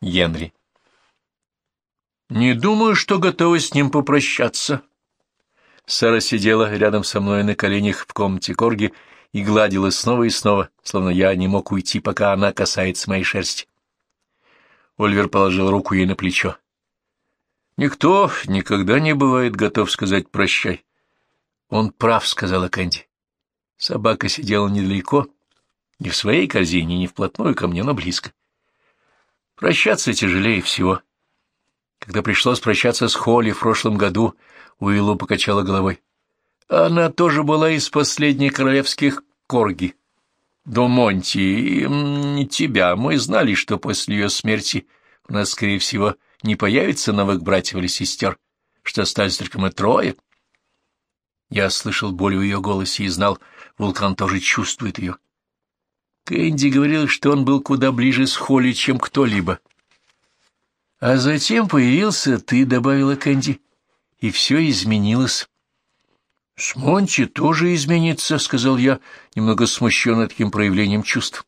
Генри. Не думаю, что готова с ним попрощаться. Сара сидела рядом со мной на коленях в комнате Корги и гладила снова и снова, словно я не мог уйти, пока она касается моей шерсти. Ольвер положил руку ей на плечо. «Никто никогда не бывает готов сказать «прощай». «Он прав», — сказала Кэнди. Собака сидела недалеко, не в своей корзине, не вплотную ко мне, но близко. Прощаться тяжелее всего. Когда пришлось прощаться с Холли в прошлом году, Уиллу покачала головой. Она тоже была из последних королевских корги. До Монти и тебя. Мы знали, что после ее смерти у нас, скорее всего, не появится новых братьев или сестер, что остались только мы трое. Я слышал боль в ее голосе и знал, вулкан тоже чувствует ее. Кэнди говорил, что он был куда ближе с Холли, чем кто-либо. — А затем появился ты, — добавила Кэнди, — и все изменилось. — С Монти тоже изменится, — сказал я, немного смущенный таким проявлением чувств.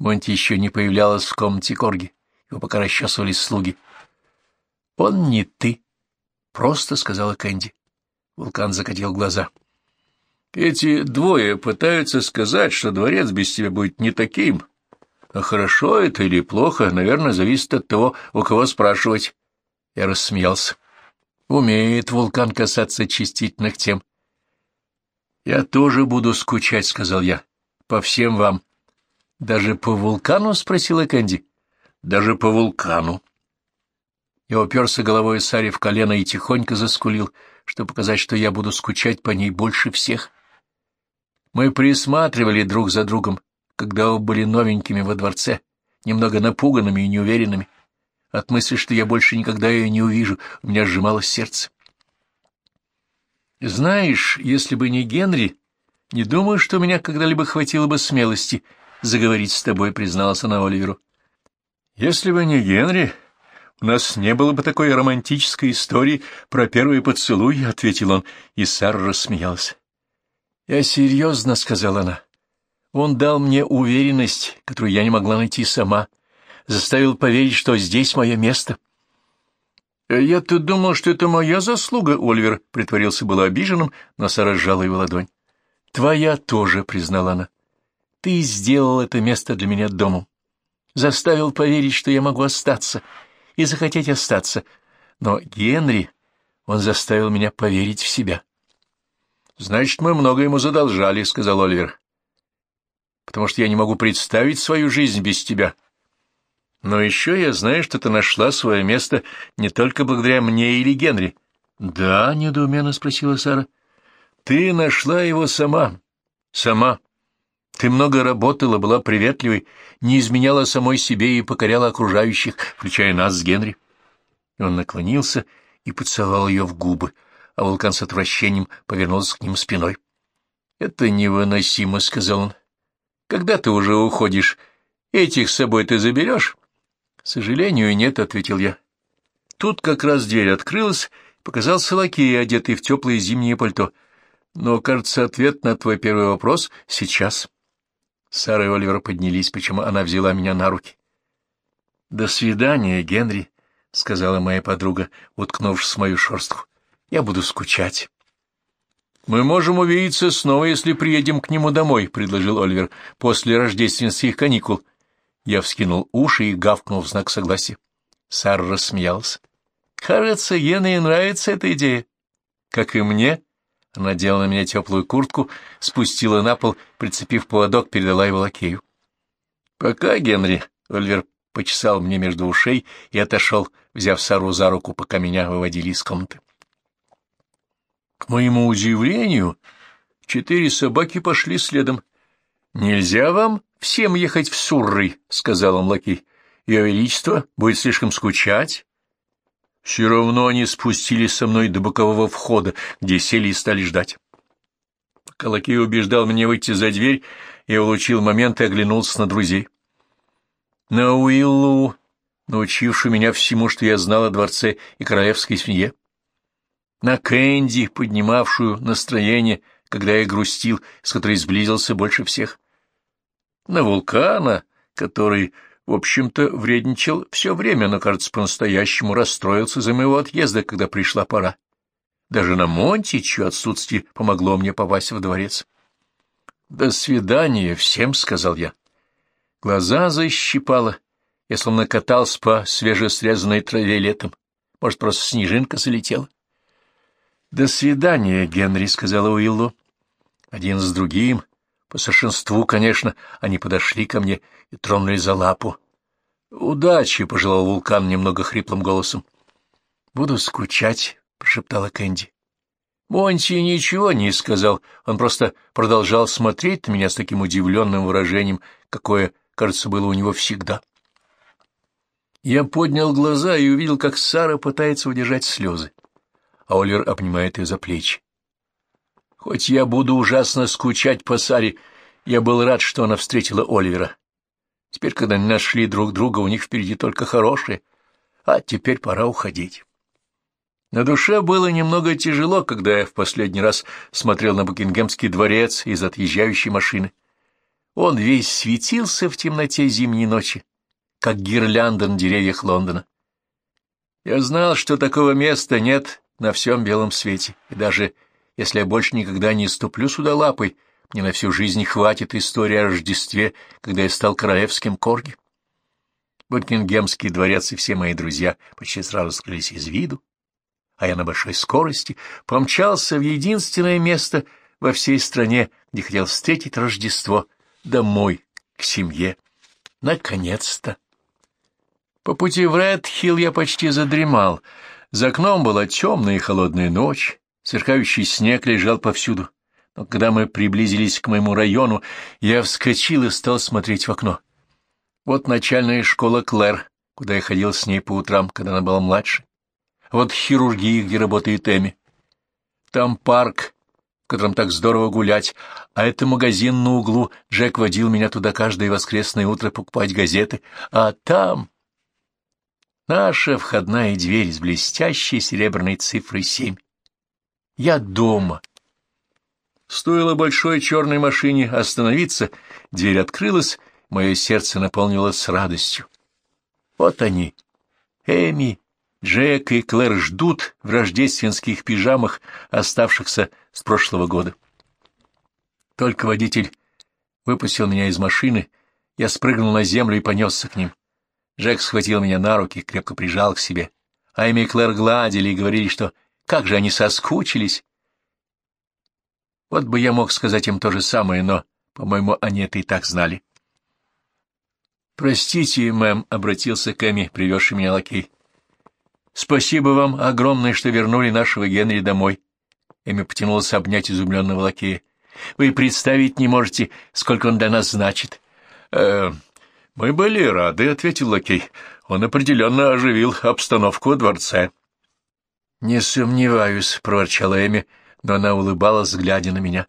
Монти еще не появлялась в комнате Корги, его пока расчесывались слуги. — Он не ты, — просто сказала Кэнди. Вулкан закатил глаза. — Эти двое пытаются сказать, что дворец без тебя будет не таким. А хорошо это или плохо, наверное, зависит от того, у кого спрашивать. Я рассмеялся. Умеет вулкан касаться чистительных тем. «Я тоже буду скучать», — сказал я. «По всем вам». «Даже по вулкану?» — спросила Кэнди. «Даже по вулкану». Я уперся головой Саре в колено и тихонько заскулил, чтобы показать, что я буду скучать по ней больше всех. Мы присматривали друг за другом, когда оба были новенькими во дворце, немного напуганными и неуверенными. От мысли, что я больше никогда ее не увижу, у меня сжималось сердце. Знаешь, если бы не Генри, не думаю, что у меня когда-либо хватило бы смелости заговорить с тобой, призналась она Оливеру. Если бы не Генри, у нас не было бы такой романтической истории про первый поцелуй, ответил он, и Сара рассмеялась. Я серьезно, сказала она. Он дал мне уверенность, которую я не могла найти сама, заставил поверить, что здесь мое место. — «Я-то думал, что это моя заслуга», — Оливер притворился было обиженным, но Сара сжала его ладонь. «Твоя тоже», — признала она. «Ты сделал это место для меня домом. Заставил поверить, что я могу остаться и захотеть остаться. Но Генри, он заставил меня поверить в себя». «Значит, мы много ему задолжали», — сказал Оливер. «Потому что я не могу представить свою жизнь без тебя». Но еще я знаю, что ты нашла свое место не только благодаря мне или Генри. — Да, — недоуменно спросила Сара. — Ты нашла его сама. Сама. Ты много работала, была приветливой, не изменяла самой себе и покоряла окружающих, включая нас с Генри. Он наклонился и поцеловал ее в губы, а вулкан с отвращением повернулся к ним спиной. — Это невыносимо, — сказал он. — Когда ты уже уходишь? Этих с собой ты заберешь? — К сожалению, нет, — ответил я. Тут как раз дверь открылась, показался лакей, одетый в теплое зимнее пальто. Но, кажется, ответ на твой первый вопрос сейчас. Сара и Оливер поднялись, причем она взяла меня на руки. — До свидания, Генри, — сказала моя подруга, уткнувшись в мою шерстку. — Я буду скучать. — Мы можем увидеться снова, если приедем к нему домой, — предложил Оливер, — после рождественских каникул. Я вскинул уши и гавкнул в знак согласия. Сара рассмеялась. «Кажется, Ене нравится эта идея». «Как и мне». Она надела на меня теплую куртку, спустила на пол, прицепив поводок, передала его лакею. «Пока, Генри», — Ольвер почесал мне между ушей и отошел, взяв Сару за руку, пока меня выводили из комнаты. К моему удивлению, четыре собаки пошли следом. «Нельзя вам всем ехать в Сурры», — сказал он лакей. «Ее Величество будет слишком скучать». Все равно они спустились со мной до бокового входа, где сели и стали ждать. Пока убеждал меня выйти за дверь, я улучил момент и оглянулся на друзей. На Уиллу, научившую меня всему, что я знал о дворце и королевской семье. На Кэнди, поднимавшую настроение, когда я грустил, с которой сблизился больше всех на вулкана, который в общем-то, вредничал все время, но, кажется, по-настоящему расстроился за моего отъезда, когда пришла пора. Даже на Монте, чье отсутствие помогло мне попасть в дворец. «До свидания всем», — сказал я. Глаза защипало. Я словно катался по свежесрезанной траве летом. Может, просто снежинка залетела. «До свидания, Генри», — сказала Уиллу. Один с другим, по совершенству, конечно, они подошли ко мне и тронули за лапу. «Удачи!» — пожелал вулкан немного хриплым голосом. «Буду скучать», — прошептала Кэнди. Монти ничего не сказал, он просто продолжал смотреть на меня с таким удивленным выражением, какое, кажется, было у него всегда. Я поднял глаза и увидел, как Сара пытается удержать слезы, а Оливер обнимает ее за плечи. Хоть я буду ужасно скучать по Саре, я был рад, что она встретила Оливера. Теперь, когда они нашли друг друга, у них впереди только хорошее, а теперь пора уходить. На душе было немного тяжело, когда я в последний раз смотрел на Букингемский дворец из отъезжающей машины. Он весь светился в темноте зимней ночи, как гирлянда на деревьях Лондона. Я знал, что такого места нет на всем белом свете, и даже если я больше никогда не ступлю сюда лапой, мне на всю жизнь хватит истории о Рождестве, когда я стал королевским корги. Букингемский дворец и все мои друзья почти сразу скрылись из виду, а я на большой скорости помчался в единственное место во всей стране, где хотел встретить Рождество, домой, к семье. Наконец-то! По пути в Редхилл я почти задремал. За окном была темная и холодная ночь, сверкающий снег лежал повсюду. Но когда мы приблизились к моему району, я вскочил и стал смотреть в окно. Вот начальная школа Клэр, куда я ходил с ней по утрам, когда она была младше. Вот хирургия, где работает Эми. Там парк, в котором так здорово гулять, а это магазин на углу. Джек водил меня туда каждое воскресное утро покупать газеты. А там... Наша входная дверь с блестящей серебряной цифрой семь. Я дома. Стоило большой черной машине остановиться, дверь открылась, мое сердце наполнилось радостью. Вот они, Эми, Джек и Клэр ждут в рождественских пижамах, оставшихся с прошлого года. Только водитель выпустил меня из машины, я спрыгнул на землю и понесся к ним. Джек схватил меня на руки, крепко прижал к себе. А Эми и Клэр гладили и говорили, что как же они соскучились. Вот бы я мог сказать им то же самое, но, по-моему, они это и так знали. «Простите, мэм», — обратился к Эми, привезший меня лакей. «Спасибо вам огромное, что вернули нашего Генри домой». Эми потянулась обнять изумленного лакея. «Вы представить не можете, сколько он для нас значит». «Э, «Мы были рады», — ответил лакей. «Он определенно оживил обстановку во дворце». «Не сомневаюсь», — проворчала Эми, — но она улыбалась, глядя на меня.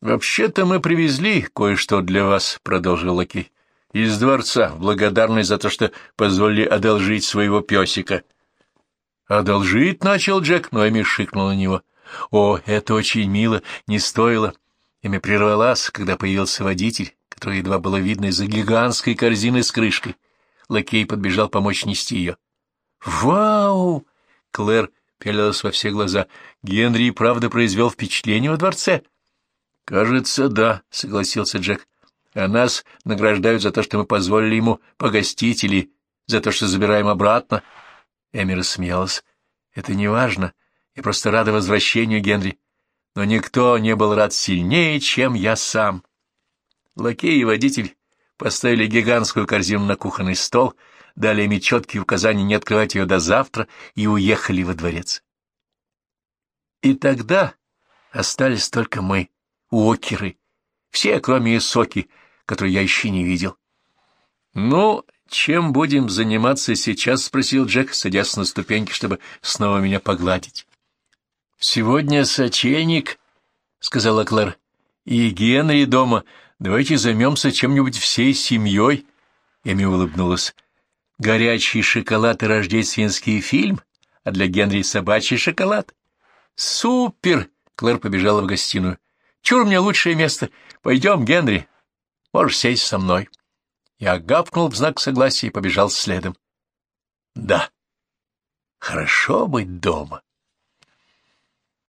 «Вообще-то мы привезли кое-что для вас», — продолжил лакей. «Из дворца, благодарный за то, что позволили одолжить своего песика». «Одолжить?» — начал Джек, но Эми шикнул на него. «О, это очень мило, не стоило». Эми прервалась, когда появился водитель, который едва было видно из-за гигантской корзины с крышкой. Лакей подбежал помочь нести ее. «Вау!» — Клэр пялилась во все глаза. Генри правда произвел впечатление во дворце? — Кажется, да, — согласился Джек. — А нас награждают за то, что мы позволили ему погостить или за то, что забираем обратно. Эми рассмеялась. — Это не важно. Я просто рада возвращению Генри. Но никто не был рад сильнее, чем я сам. Лакей и водитель поставили гигантскую корзину на кухонный стол — дали им четкие указания не открывать ее до завтра и уехали во дворец. И тогда остались только мы, уокеры, все, кроме Исоки, которую я еще не видел. — Ну, чем будем заниматься сейчас? — спросил Джек, садясь на ступеньки, чтобы снова меня погладить. — Сегодня сочельник, — сказала Клэр, — и Генри дома. Давайте займемся чем-нибудь всей семьей. Эми улыбнулась. Горячий шоколад и рождественский фильм, а для Генри собачий шоколад. Супер! Клэр побежала в гостиную. Чур мне лучшее место. Пойдем, Генри. Можешь сесть со мной. Я гавкнул в знак согласия и побежал следом. Да, хорошо быть дома.